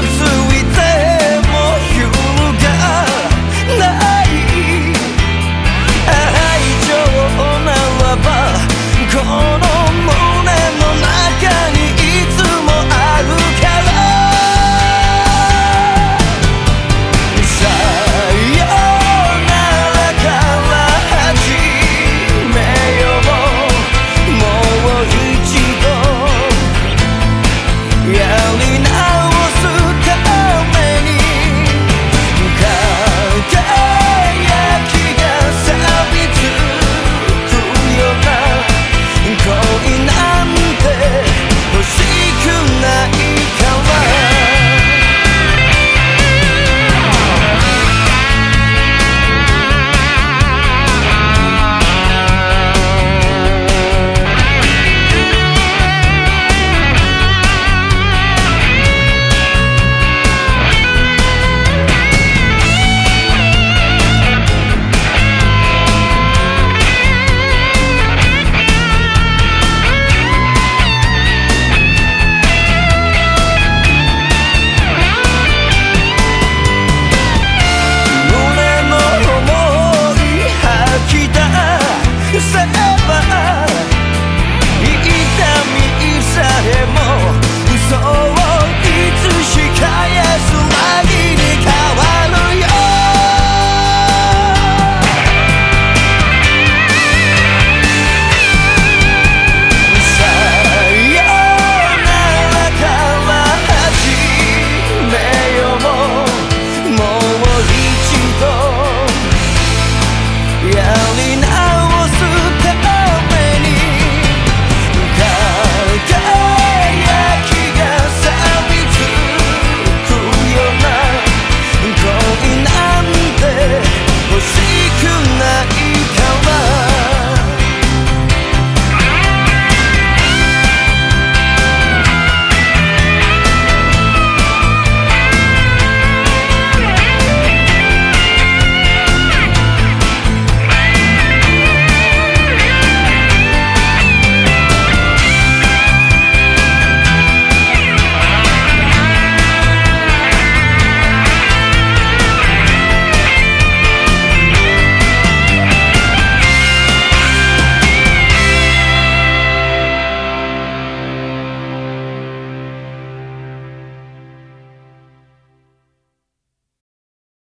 to